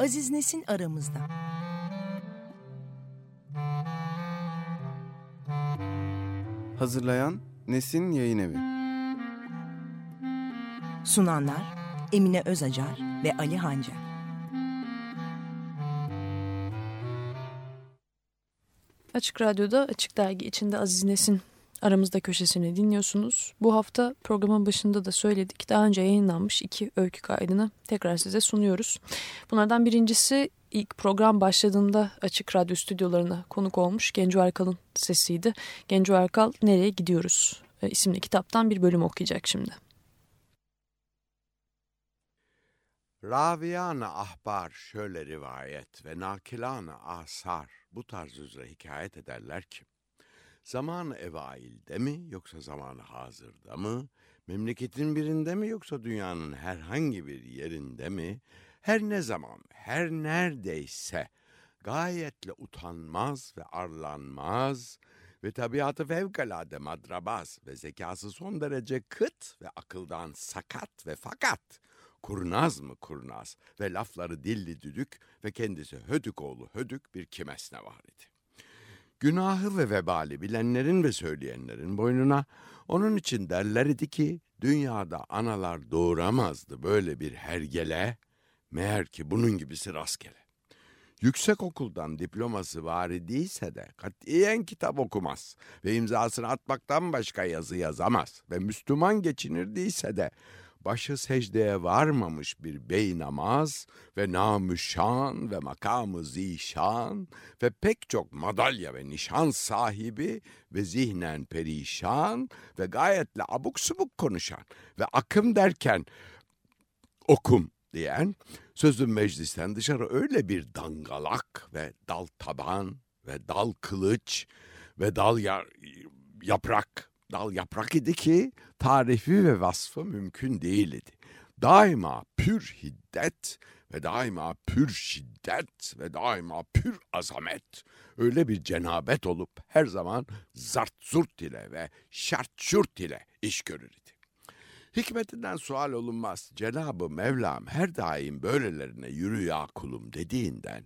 Aziz Nesin aramızda. Hazırlayan Nesin Yayın Evi. Sunanlar Emine Özacar ve Ali Hancar. Açık Radyo'da Açık Dergi içinde Aziz Nesin aramızda köşesini dinliyorsunuz. Bu hafta programın başında da söyledik. Daha önce yayınlanmış iki öykü kaydını tekrar size sunuyoruz. Bunlardan birincisi ilk program başladığında Açık Radyo stüdyolarına konuk olmuş Genco Erkal'ın sesiydi. Genco Erkal Nereye Gidiyoruz e, isimli kitaptan bir bölüm okuyacak şimdi. Raviyan ahbar şöyle rivayet ve nakilan asar bu tarz üzere hikayet ederler ki Zaman evailde mi yoksa zamanı hazırda mı? Memleketin birinde mi yoksa dünyanın herhangi bir yerinde mi? Her ne zaman, her neredeyse gayetle utanmaz ve arlanmaz ve tabiatı fevkalade madrabaz ve zekası son derece kıt ve akıldan sakat ve fakat kurnaz mı kurnaz ve lafları dilli düdük ve kendisi hödük oğlu hödük bir kimesne var idi. Günahı ve vebali bilenlerin ve söyleyenlerin boynuna onun için derler idi ki dünyada analar doğuramazdı böyle bir hergele meğer ki bunun gibisi rastgele. Yüksek okuldan diploması var idiyse de katiyen kitap okumaz ve imzasını atmaktan başka yazı yazamaz ve Müslüman geçinirdiyse de başı secdeye varmamış bir bey namaz ve namüşşan ve makamı zişan ve pek çok madalya ve nişan sahibi ve zihnen perişan ve gayetle abuk subuk konuşan ve akım derken okum diyen sözün meclisten dışarı öyle bir dangalak ve dal taban ve dal kılıç ve dal yaprak dal yaprak idi ki tarifi ve vasfı mümkün değildi. Daima pür hiddet ve daima pür şiddet ve daima pür azamet. Öyle bir cenabet olup her zaman zart zurt ile ve şart şurt ile iş görür. Hikmetinden sual olunmaz. Cenabı Mevlam her daim böylelerine yürü ya kulum dediğinden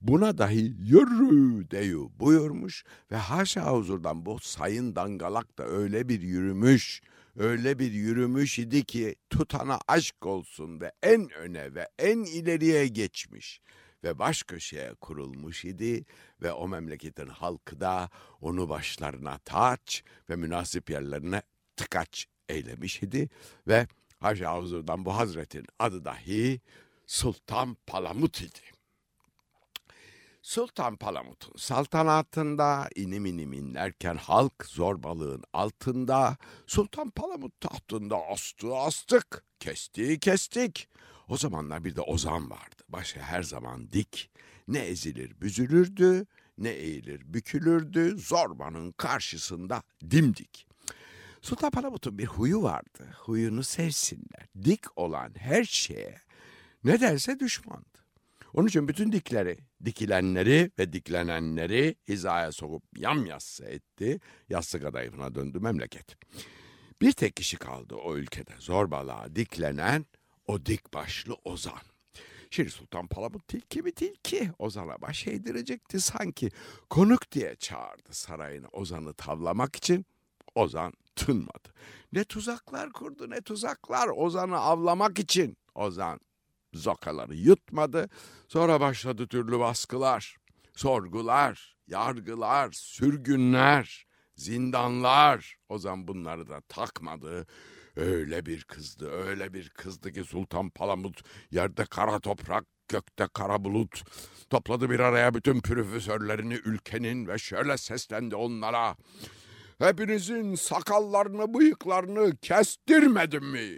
buna dahi yürü deyu buyurmuş ve haşa huzurdan bu sayın dangalak da öyle bir yürümüş, öyle bir yürümüş idi ki tutana aşk olsun ve en öne ve en ileriye geçmiş ve baş köşeye kurulmuş idi ve o memleketin halkı da onu başlarına taç ve münasip yerlerine tıkaç eylemiş idi ve Hacı Huzur'dan bu hazretin adı dahi Sultan Palamut idi. Sultan Palamut'un saltanatında inim inim inlerken halk zorbalığın altında Sultan Palamut tahtında astı astık, kesti kestik. O zamanlar bir de ozan vardı. Başı her zaman dik. Ne ezilir büzülürdü, ne eğilir bükülürdü. Zorbanın karşısında dimdik. Sultan Palamut'un bir huyu vardı. Huyunu sevsinler. Dik olan her şeye ne derse düşmandı. Onun için bütün dikleri, dikilenleri ve diklenenleri hizaya sokup yamyassı etti. Yassı kadayıfına döndü memleket. Bir tek kişi kaldı o ülkede zorbalığa diklenen o dik başlı Ozan. Şimdi Sultan Palamut tilki mi tilki Ozan'a baş eğdirecekti sanki. Konuk diye çağırdı sarayını Ozan'ı tavlamak için. Ozan tınmadı. Ne tuzaklar kurdu ne tuzaklar Ozan'ı avlamak için. Ozan zokaları yutmadı. Sonra başladı türlü baskılar, sorgular, yargılar, sürgünler, zindanlar. Ozan bunları da takmadı. Öyle bir kızdı, öyle bir kızdı ki Sultan Palamut yerde kara toprak, gökte kara bulut. Topladı bir araya bütün pürüfüsörlerini ülkenin ve şöyle seslendi onlara. Hepinizin sakallarını, bıyıklarını kestirmedim mi?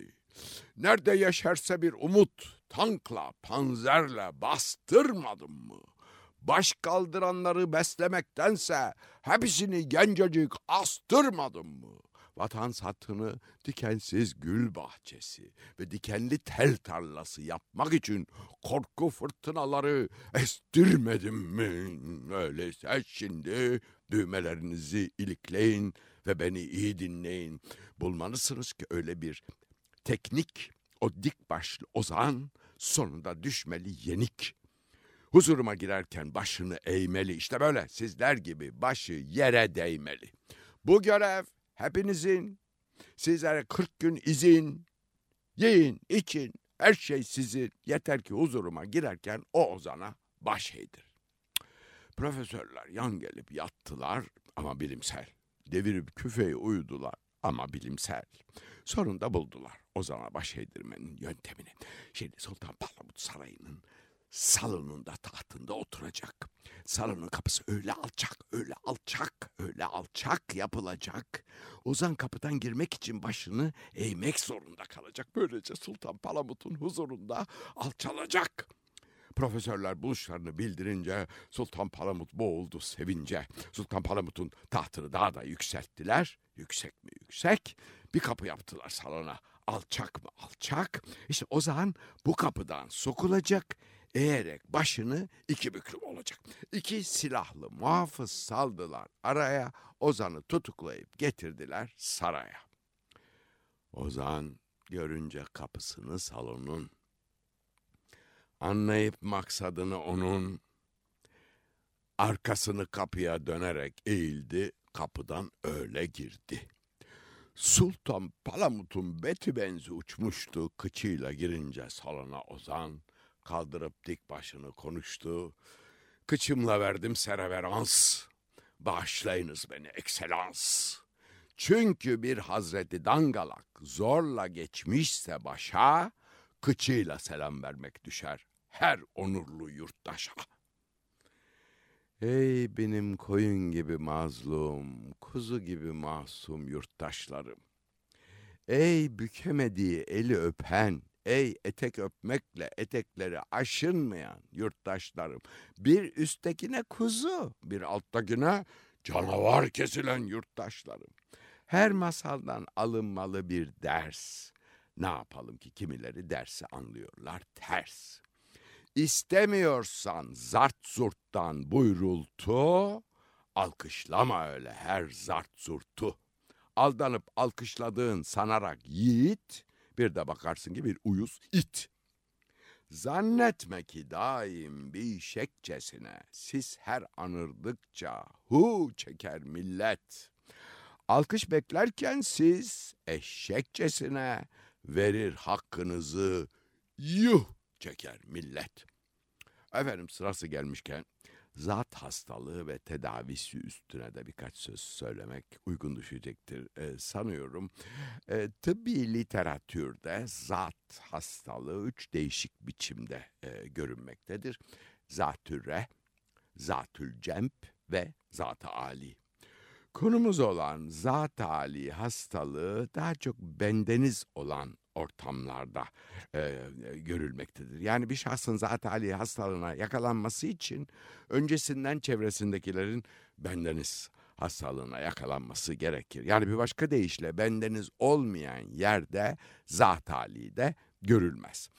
Nerede yaşarsa bir umut, tankla, panzerle bastırmadım mı? Baş kaldıranları beslemektense hepsini gencecik astırmadım mı? Vatan satını dikensiz gül bahçesi ve dikenli tel tarlası yapmak için korku fırtınaları estirmedim mi? Öyleyse şimdi düğmelerinizi ilikleyin ve beni iyi dinleyin. Bulmalısınız ki öyle bir teknik o dik başlı ozan sonunda düşmeli yenik. Huzuruma girerken başını eğmeli. İşte böyle sizler gibi başı yere değmeli. Bu görev hepinizin. Sizlere 40 gün izin. Yiyin, için, her şey sizin. Yeter ki huzuruma girerken o ozana baş eğdir. Profesörler yan gelip yattılar ama bilimsel. Devirip küfeyi uyudular ama bilimsel. Sonunda buldular Ozan'a baş eğdirmenin yöntemini. Şimdi Sultan Palamut Sarayı'nın salonunda tahtında oturacak. Salonun kapısı öyle alçak, öyle alçak, öyle alçak yapılacak. Ozan kapıdan girmek için başını eğmek zorunda kalacak. Böylece Sultan Palamut'un huzurunda alçalacak. Profesörler buluşlarını bildirince Sultan Palamut boğuldu sevince. Sultan Palamut'un tahtını daha da yükselttiler. Yüksek mi yüksek? Bir kapı yaptılar salona. Alçak mı alçak? İşte o zaman bu kapıdan sokulacak eğerek başını iki büklüm olacak. İki silahlı muhafız saldılar araya, Ozan'ı tutuklayıp getirdiler saraya. Ozan görünce kapısını salonun, anlayıp maksadını onun, arkasını kapıya dönerek eğildi, kapıdan öyle girdi. Sultan Palamut'un beti benzi uçmuştu, kıçıyla girince salona Ozan, kaldırıp dik başını konuştu. Kıçımla verdim sereverans. Bağışlayınız beni ekselans. Çünkü bir Hazreti Dangalak zorla geçmişse başa, kıçıyla selam vermek düşer her onurlu yurttaşa. Ey benim koyun gibi mazlum, kuzu gibi masum yurttaşlarım. Ey bükemediği eli öpen, Ey etek öpmekle etekleri aşınmayan yurttaşlarım. Bir üsttekine kuzu, bir alttakine canavar kesilen yurttaşlarım. Her masaldan alınmalı bir ders. Ne yapalım ki kimileri dersi anlıyorlar ters. İstemiyorsan zart zurttan buyrultu, alkışlama öyle her zart zurtu. Aldanıp alkışladığın sanarak yiğit, bir de bakarsın ki bir uyuz it. Zannetme ki daim bir şekçesine siz her anırdıkça hu çeker millet. Alkış beklerken siz eşekçesine verir hakkınızı yuh çeker millet. Efendim sırası gelmişken zat hastalığı ve tedavisi üstüne de birkaç söz söylemek uygun düşecektir e, sanıyorum. E, tıbbi literatürde zat hastalığı üç değişik biçimde e, görünmektedir. Zatürre, zatül cemp ve zat-ı ali. Konumuz olan zat ali hastalığı daha çok bendeniz olan ortamlarda e, görülmektedir. Yani bir şahsın zat hali hastalığına yakalanması için öncesinden çevresindekilerin bendeniz hastalığına yakalanması gerekir. Yani bir başka deyişle bendeniz olmayan yerde zat de görülmez.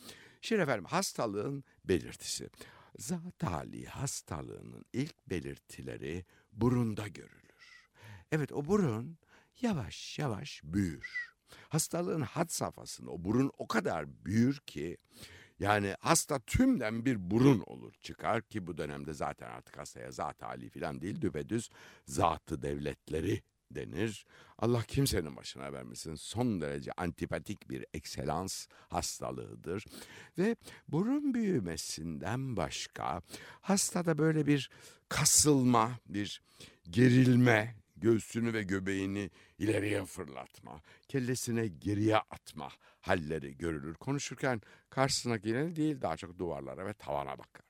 Şimdi efendim hastalığın belirtisi. Zat hastalığının ilk belirtileri burunda görülür. Evet o burun yavaş yavaş büyür Hastalığın had safhasında o burun o kadar büyür ki yani hasta tümden bir burun olur çıkar ki bu dönemde zaten artık hastaya zat hali falan değil düpedüz zatı devletleri denir. Allah kimsenin başına vermesin. Son derece antipatik bir ekselans hastalığıdır. Ve burun büyümesinden başka hastada böyle bir kasılma, bir gerilme, göğsünü ve göbeğini ileriye fırlatma, kellesine geriye atma halleri görülür. Konuşurken karşısına geleni değil daha çok duvarlara ve tavana bakar.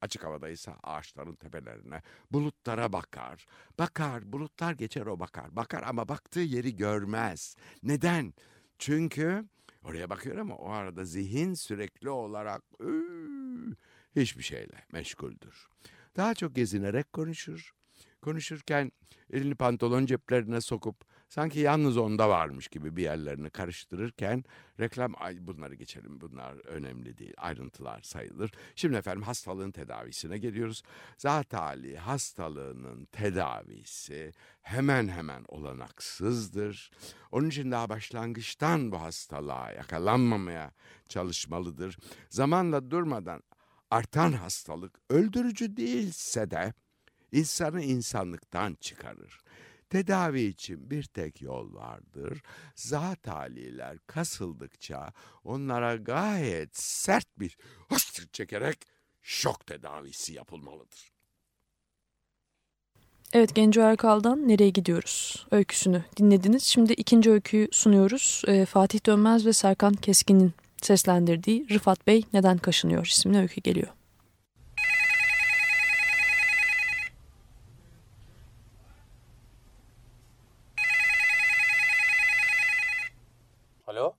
Açık havadaysa ağaçların tepelerine, bulutlara bakar. Bakar, bulutlar geçer o bakar. Bakar ama baktığı yeri görmez. Neden? Çünkü oraya bakıyor ama o arada zihin sürekli olarak ıı, hiçbir şeyle meşguldür. Daha çok gezinerek konuşur. Konuşurken elini pantolon ceplerine sokup sanki yalnız onda varmış gibi bir yerlerini karıştırırken reklam ay bunları geçelim bunlar önemli değil ayrıntılar sayılır. Şimdi efendim hastalığın tedavisine geliyoruz. Zatali hastalığının tedavisi hemen hemen olanaksızdır. Onun için daha başlangıçtan bu hastalığa yakalanmamaya çalışmalıdır. Zamanla durmadan artan hastalık öldürücü değilse de insanı insanlıktan çıkarır. Tedavi için bir tek yol vardır. Zat haliler kasıldıkça onlara gayet sert bir hıştır çekerek şok tedavisi yapılmalıdır. Evet Genco Erkal'dan Nereye Gidiyoruz öyküsünü dinlediniz. Şimdi ikinci öyküyü sunuyoruz. Ee, Fatih Dönmez ve Serkan Keskin'in seslendirdiği Rıfat Bey Neden Kaşınıyor isimli öykü geliyor. Alo?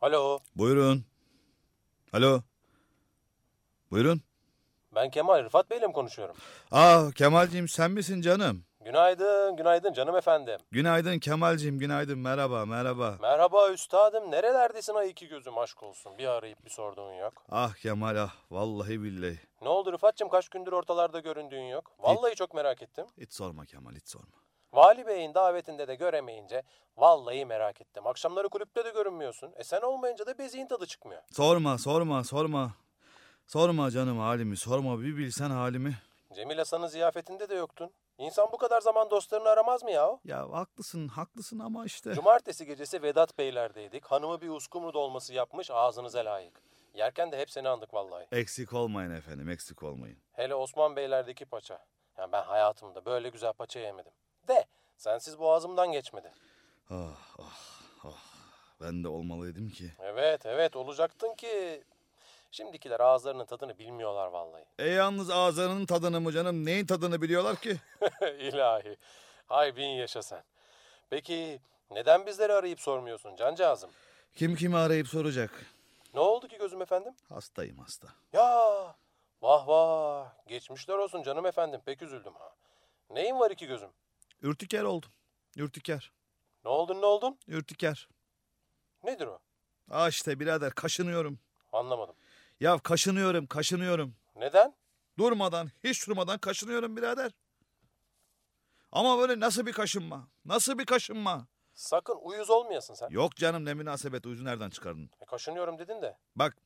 Alo, Buyurun. Alo. Buyurun. ben Kemal Rıfat Bey'le mi konuşuyorum? Ah Kemalciğim sen misin canım? Günaydın, günaydın canım efendim. Günaydın Kemalciğim günaydın merhaba merhaba. Merhaba üstadım, nerelerdesin ay iki gözüm aşk olsun. Bir arayıp bir sorduğun yok. Ah Kemal ah vallahi billahi. Ne oldu Rıfat'cığım kaç gündür ortalarda göründüğün yok? Vallahi çok merak ettim. Hiç sorma Kemal hiç sorma. Vali Bey'in davetinde de göremeyince vallahi merak ettim. Akşamları kulüpte de görünmüyorsun. E sen olmayınca da beziğin tadı çıkmıyor. Sorma sorma sorma. Sorma canım halimi sorma bir bilsen halimi. Cemil Hasan'ın ziyafetinde de yoktun. İnsan bu kadar zaman dostlarını aramaz mı yahu? Ya haklısın haklısın ama işte. Cumartesi gecesi Vedat Beyler'deydik. Hanımı bir uskumru dolması yapmış ağzınıza layık. Yerken de hep seni andık vallahi. Eksik olmayın efendim eksik olmayın. Hele Osman Beyler'deki paça. Yani ben hayatımda böyle güzel paça yemedim. De sensiz boğazımdan geçmedi. Ah ah ah. Ben de olmalıydım ki. Evet evet olacaktın ki. Şimdikiler ağızlarının tadını bilmiyorlar vallahi. E yalnız ağızlarının tadını mı canım neyin tadını biliyorlar ki? İlahi. Hay bin yaşa sen. Peki neden bizleri arayıp sormuyorsun cancağızım? Kim kimi arayıp soracak? Ne oldu ki gözüm efendim? Hastayım hasta. Ya vah vah. Geçmişler olsun canım efendim pek üzüldüm ha. Neyin var iki gözüm? Ürtiker oldum. Ürtiker. Ne oldun ne oldun? Ürtiker. Nedir o? Ah işte birader kaşınıyorum. Anlamadım. Ya kaşınıyorum kaşınıyorum. Neden? Durmadan hiç durmadan kaşınıyorum birader. Ama böyle nasıl bir kaşınma? Nasıl bir kaşınma? Sakın uyuz olmayasın sen. Yok canım ne münasebet uyuzu nereden çıkardın? E, kaşınıyorum dedin de. Bak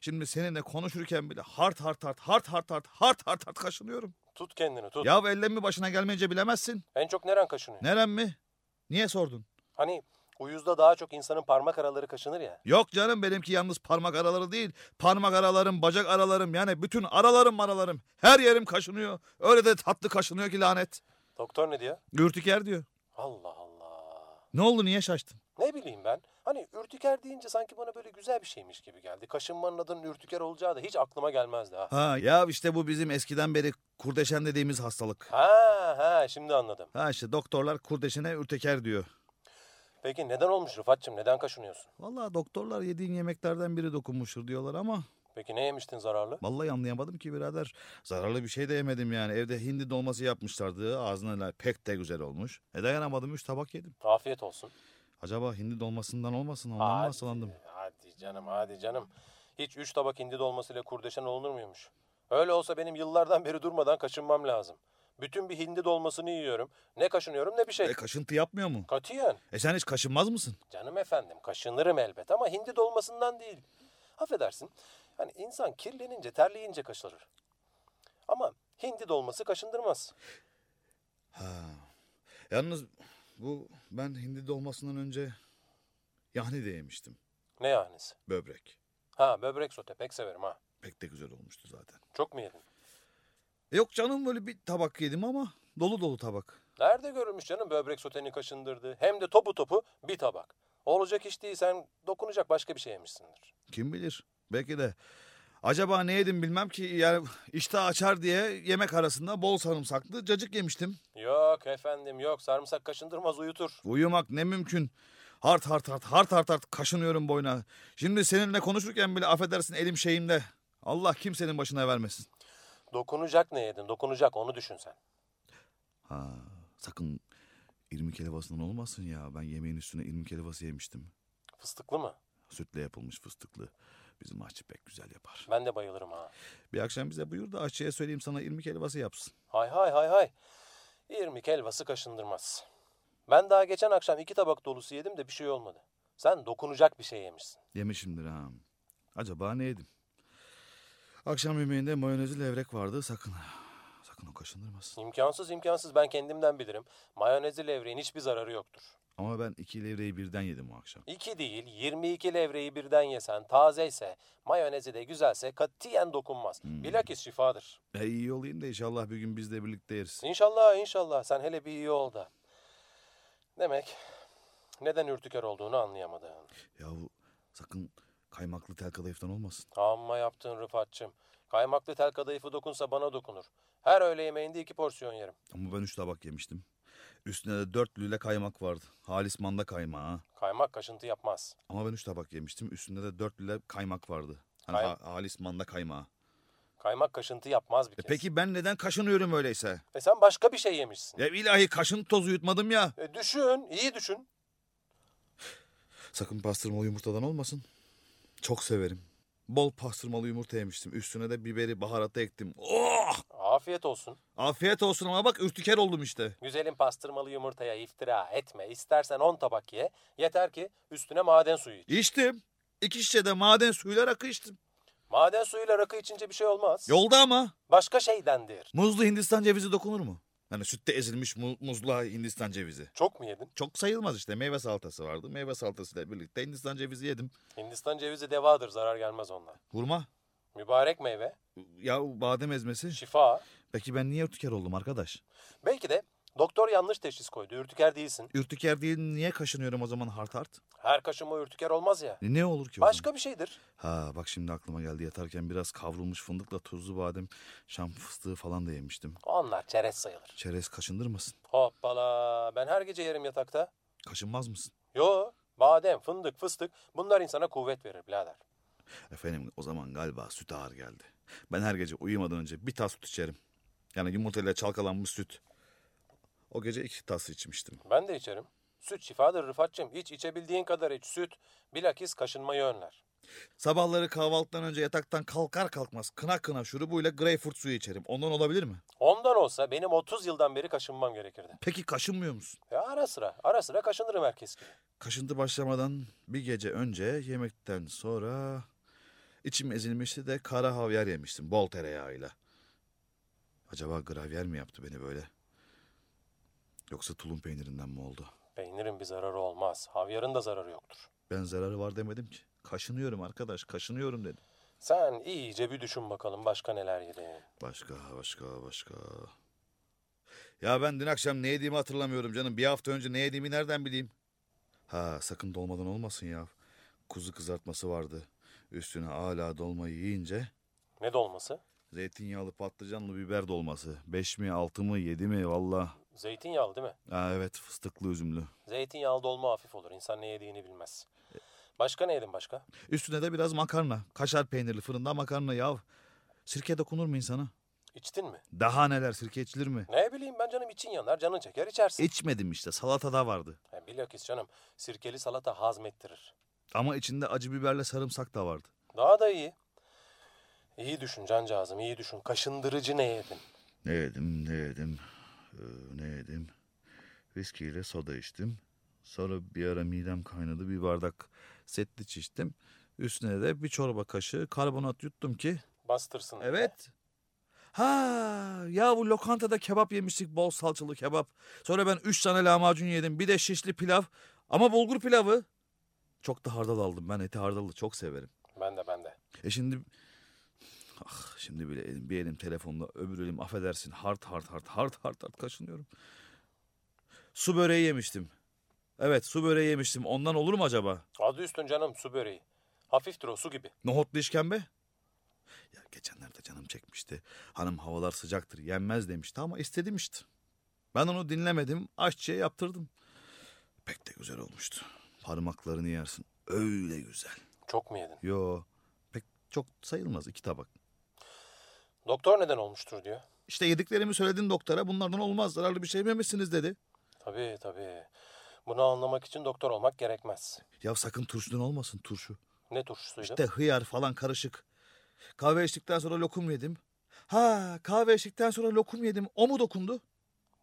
şimdi seninle konuşurken bile hart hart hart hart hart hart hart hart hart kaşınıyorum. Tut kendini tut. Ya ellem mi başına gelmeyince bilemezsin. En çok neren kaşınıyor? Nerem mi? Niye sordun? Hani uyuzda daha çok insanın parmak araları kaşınır ya. Yok canım benimki yalnız parmak araları değil. Parmak aralarım, bacak aralarım yani bütün aralarım aralarım. Her yerim kaşınıyor. Öyle de tatlı kaşınıyor ki lanet. Doktor ne diyor? Ürtiker diyor. Allah Allah. Ne oldu niye şaştın? Ne bileyim ben. Hani ürtüker deyince sanki bana böyle güzel bir şeymiş gibi geldi. Kaşınmanın adının ürtüker olacağı da hiç aklıma gelmezdi ha. Ha ya işte bu bizim eskiden beri kurdeşen dediğimiz hastalık. Ha ha şimdi anladım. Ha işte doktorlar kurdeşene ürteker diyor. Peki neden olmuş Rıfat'cığım? Neden kaşınıyorsun? Vallahi doktorlar yediğin yemeklerden biri dokunmuştur diyorlar ama Peki ne yemiştin zararlı? vallahi anlayamadım ki birader. Zararlı bir şey de yemedim yani. Evde hindi dolması yapmışlardı. Ağzına pek de güzel olmuş. E dayanamadım üç tabak yedim. Afiyet olsun. Acaba hindi dolmasından olmasın ondan mı Hadi, hastalandım? hadi canım hadi canım. Hiç üç tabak hindi dolmasıyla kurdeşen olunur muymuş? Öyle olsa benim yıllardan beri durmadan kaşınmam lazım. Bütün bir hindi dolmasını yiyorum. Ne kaşınıyorum ne bir şey. E kaşıntı yapmıyor mu? Katiyen. E sen hiç kaşınmaz mısın? Canım efendim kaşınırım elbet ama hindi dolmasından değil. Affedersin. Hani insan kirlenince terleyince kaşınır. Ama hindi dolması kaşındırmaz. Ha. Yalnız bu ben hindi dolmasından önce yahni de yemiştim. Ne yahnisi? Böbrek. Ha böbrek sote pek severim ha. Pek de güzel olmuştu zaten. Çok mu yedin? E Yok canım böyle bir tabak yedim ama dolu dolu tabak. Nerede görülmüş canım böbrek soteni kaşındırdı. Hem de topu topu bir tabak. Olacak iş değil sen dokunacak başka bir şey yemişsindir. Kim bilir? Belki de. Acaba ne yedim bilmem ki yani iştah açar diye yemek arasında bol sarımsaklı cacık yemiştim. Yok efendim yok sarımsak kaşındırmaz uyutur. Uyumak ne mümkün. Hart hart hart hart hart hart kaşınıyorum boyuna. Şimdi seninle konuşurken bile affedersin elim şeyimde. Allah kimsenin başına vermesin. Dokunacak ne yedin dokunacak onu düşün sen. Ha, sakın irmik helvasından olmasın ya. Ben yemeğin üstüne irmik helvası yemiştim. Fıstıklı mı? Sütle yapılmış fıstıklı. Bizim aşçı pek güzel yapar. Ben de bayılırım ha. Bir akşam bize buyur da aşçıya söyleyeyim sana irmik helvası yapsın. Hay hay hay hay. İrmik helvası kaşındırmaz. Ben daha geçen akşam iki tabak dolusu yedim de bir şey olmadı. Sen dokunacak bir şey yemişsin. Yemişimdir ha. Acaba ne yedim? Akşam yemeğinde mayonezli levrek vardı sakın. Sakın o kaşındırmasın. İmkansız imkansız ben kendimden bilirim. Mayonezli levreğin hiçbir zararı yoktur. Ama ben iki levreyi birden yedim o akşam. İki değil 22 levreyi birden yesen tazeyse mayonezi de güzelse katiyen dokunmaz. Bilakis şifadır. E iyi olayım da inşallah bir gün biz de birlikte yeriz. İnşallah inşallah sen hele bir iyi ol da. Demek neden ürtüker olduğunu anlayamadın. Yahu sakın kaymaklı tel kadayıftan olmasın. Amma yaptın Rıfat'cığım. Kaymaklı tel kadayıfı dokunsa bana dokunur. Her öğle yemeğinde iki porsiyon yerim. Ama ben üç tabak yemiştim. Üstüne de dört lüle kaymak vardı. Halis manda kaymağı. Kaymak kaşıntı yapmaz. Ama ben üç tabak yemiştim. Üstünde de dört lüle kaymak vardı. Hani Kay- ha- halis manda kaymağı. Kaymak kaşıntı yapmaz bir E kez. peki ben neden kaşınıyorum öyleyse? E sen başka bir şey yemişsin. Ya ilahi kaşın tozu yutmadım ya. E düşün, iyi düşün. Sakın pastırmalı yumurtadan olmasın. Çok severim. Bol pastırmalı yumurta yemiştim. Üstüne de biberi baharatı ektim. Oh! Afiyet olsun. Afiyet olsun ama bak ürtiker oldum işte. Güzelim pastırmalı yumurtaya iftira etme. İstersen 10 tabak ye. Yeter ki üstüne maden suyu iç. İçtim. İki şişe de maden suyuyla rakı içtim. Maden suyuyla rakı içince bir şey olmaz. Yolda ama. Başka şeydendir. Muzlu Hindistan cevizi dokunur mu? Hani sütte ezilmiş mu- muzlu Hindistan cevizi. Çok mu yedin? Çok sayılmaz işte. Meyve salatası vardı. Meyve salatasıyla birlikte Hindistan cevizi yedim. Hindistan cevizi devadır. Zarar gelmez ondan. Hurma. Mübarek meyve. Ya badem ezmesi. Şifa. Peki ben niye ürtüker oldum arkadaş? Belki de doktor yanlış teşhis koydu. Ürtüker değilsin. Ürtüker değil niye kaşınıyorum o zaman hart hart? Her kaşınma ürtüker olmaz ya. Ne olur ki o zaman? Başka bir şeydir. Ha bak şimdi aklıma geldi yatarken biraz kavrulmuş fındıkla tuzlu badem, şam fıstığı falan da yemiştim. Onlar çerez sayılır. Çerez kaşındırmasın. Hoppala. Ben her gece yerim yatakta. Kaşınmaz mısın? Yo. Badem, fındık, fıstık bunlar insana kuvvet verir birader. Efendim o zaman galiba süt ağır geldi. Ben her gece uyumadan önce bir tas süt içerim. Yani yumurtayla çalkalanmış süt. O gece iki tas içmiştim. Ben de içerim. Süt şifadır Rıfat'cığım. İç içebildiğin kadar iç. Süt bilakis kaşınmayı önler. Sabahları kahvaltıdan önce yataktan kalkar kalkmaz kına kına şurubuyla greyfurt suyu içerim. Ondan olabilir mi? Ondan olsa benim 30 yıldan beri kaşınmam gerekirdi. Peki kaşınmıyor musun? Ya ara sıra, ara sıra kaşınırım herkes gibi. Kaşıntı başlamadan bir gece önce yemekten sonra içim ezilmişti de kara havyar yemiştim bol tereyağıyla. Acaba gravyer mi yaptı beni böyle? Yoksa tulum peynirinden mi oldu? Peynirin bir zararı olmaz. Havyarın da zararı yoktur. Ben zararı var demedim ki. Kaşınıyorum arkadaş, kaşınıyorum dedim. Sen iyice bir düşün bakalım başka neler yedin. Başka, başka, başka. Ya ben dün akşam ne yediğimi hatırlamıyorum canım. Bir hafta önce ne yediğimi nereden bileyim? Ha sakın dolmadan olmasın ya. Kuzu kızartması vardı. Üstüne hala dolma yiyince Ne dolması? zeytinyağlı patlıcanlı biber dolması. Beş mi, altı mı, yedi mi valla. Zeytinyağlı değil mi? Ha evet fıstıklı üzümlü. Zeytinyağlı dolma hafif olur. İnsan ne yediğini bilmez. Başka ne yedin başka? Üstüne de biraz makarna. Kaşar peynirli fırında makarna yav. Sirke dokunur mu insana? İçtin mi? Daha neler sirke içilir mi? Ne bileyim ben canım için yanar, canın çeker içersin. İçmedim işte salatada vardı. Ha, bilakis canım sirkeli salata hazmettirir. Ama içinde acı biberle sarımsak da vardı. Daha da iyi. İyi düşün cancağızım, iyi düşün. Kaşındırıcı ne yedin? Ne yedim, ne yedim, ee, ne yedim? Viskiyle soda içtim. Sonra bir ara midem kaynadı, bir bardak setliç içtim. Üstüne de bir çorba kaşığı karbonat yuttum ki. Bastırsın. diye. Evet. Ha ya bu lokantada kebap yemiştik bol salçalı kebap. Sonra ben üç tane lahmacun yedim bir de şişli pilav. Ama bulgur pilavı. Çok da hardal aldım ben eti hardalı çok severim. Ben de ben de. E şimdi ah şimdi bile elim, bir elim telefonla öbür elim affedersin hard hard hard hard hard hard kaşınıyorum. Su böreği yemiştim. Evet su böreği yemiştim. Ondan olur mu acaba? Adı üstün canım su böreği. Hafiftir o su gibi. Nohutlu işkembe? Ya geçenlerde canım çekmişti. Hanım havalar sıcaktır yenmez demişti ama istedim işte. Ben onu dinlemedim aşçıya yaptırdım. Pek de güzel olmuştu. Parmaklarını yersin. Öyle güzel. Çok mu yedin? Yo pek çok sayılmaz iki tabak. Doktor neden olmuştur diyor. İşte yediklerimi söyledin doktora bunlardan olmaz zararlı bir şey yememişsiniz dedi. Tabii tabii. Bunu anlamak için doktor olmak gerekmez. Ya sakın turşudan olmasın turşu. Ne turşusuydu? İşte hıyar falan karışık. Kahve içtikten sonra lokum yedim. Ha kahve içtikten sonra lokum yedim. O mu dokundu?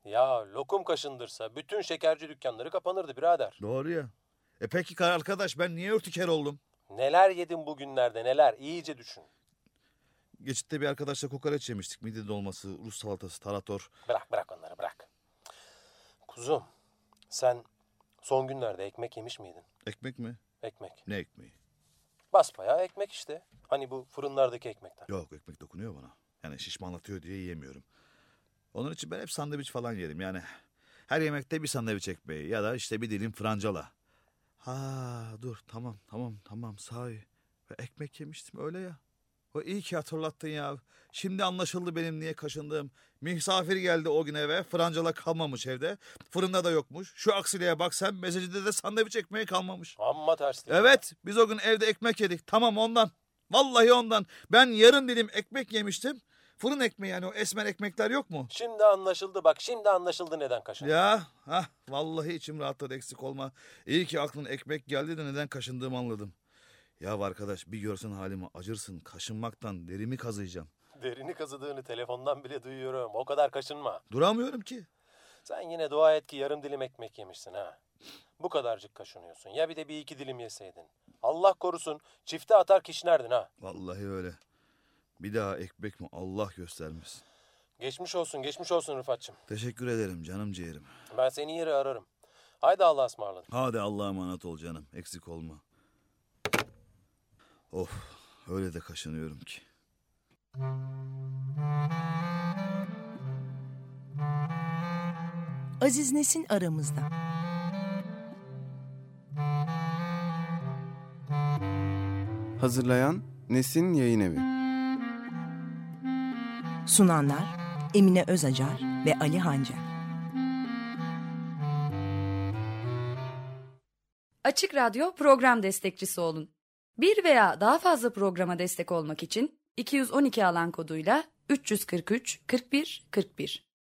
Ya lokum kaşındırsa bütün şekerci dükkanları kapanırdı birader. Doğru ya. E peki arkadaş ben niye ürtiker oldum? Neler yedin bugünlerde neler iyice düşün. Geçitte bir arkadaşla kokoreç yemiştik. Midye dolması, Rus salatası, tarator. Bırak bırak onları bırak. Kuzum sen son günlerde ekmek yemiş miydin? Ekmek mi? Ekmek. Ne ekmeği? Basbayağı ekmek işte. Hani bu fırınlardaki ekmekten. Yok ekmek dokunuyor bana. Yani şişmanlatıyor diye yiyemiyorum. Onun için ben hep sandviç falan yerim. Yani her yemekte bir sandviç ekmeği ya da işte bir dilim francala. Ha dur tamam tamam tamam sahi. Ve ekmek yemiştim öyle ya. O iyi ki hatırlattın ya. Şimdi anlaşıldı benim niye kaşındığım. Misafir geldi o gün eve. Francala kalmamış evde. Fırında da yokmuş. Şu aksiliğe bak sen mesajda de sandviç ekmeği kalmamış. Amma terslik. Evet biz o gün evde ekmek yedik. Tamam ondan. Vallahi ondan. Ben yarım dilim ekmek yemiştim. Fırın ekmeği yani o esmer ekmekler yok mu? Şimdi anlaşıldı bak şimdi anlaşıldı neden kaşındın. Ya ha vallahi içim rahatladı eksik olma. İyi ki aklın ekmek geldi de neden kaşındığımı anladım. Ya arkadaş bir görsen halimi acırsın. Kaşınmaktan derimi kazıyacağım. Derini kazıdığını telefondan bile duyuyorum. O kadar kaşınma. Duramıyorum ki. Sen yine dua et ki yarım dilim ekmek yemişsin ha. Bu kadarcık kaşınıyorsun. Ya bir de bir iki dilim yeseydin. Allah korusun çifte atar kişnerdin ha. Vallahi öyle. Bir daha ekmek mi Allah göstermesin. Geçmiş olsun geçmiş olsun Rıfat'cığım. Teşekkür ederim canım ciğerim. Ben seni yeri ararım. Haydi Allah'a ısmarladık. Hadi Allah'a emanet ol canım. Eksik olma. Of öyle de kaşınıyorum ki. Aziz Nesin aramızda. Hazırlayan Nesin Yayın Evi. Sunanlar Emine Özacar ve Ali Hancar. Açık Radyo program destekçisi olun. Bir veya daha fazla programa destek olmak için 212 alan koduyla 343 41 41